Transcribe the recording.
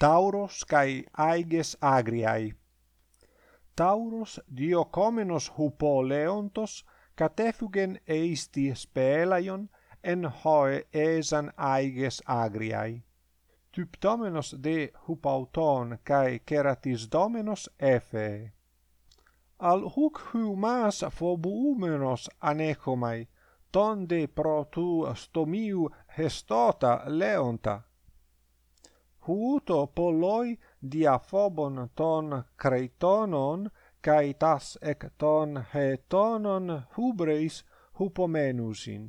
Tauros kai Aiges Agriai. Tauros dio comenos hupo Leontos catefugen eisti spelaion en hoe esan Aiges Agriai. Typtomenos de hupauton kai keratis domenos efe. Al huc humas phobumenos anechomai, tonde pro tu stomiu hestota leonta huuto polloi dia phobon ton creitonon kai tas ek ton hetonon hubreis hupomenusin.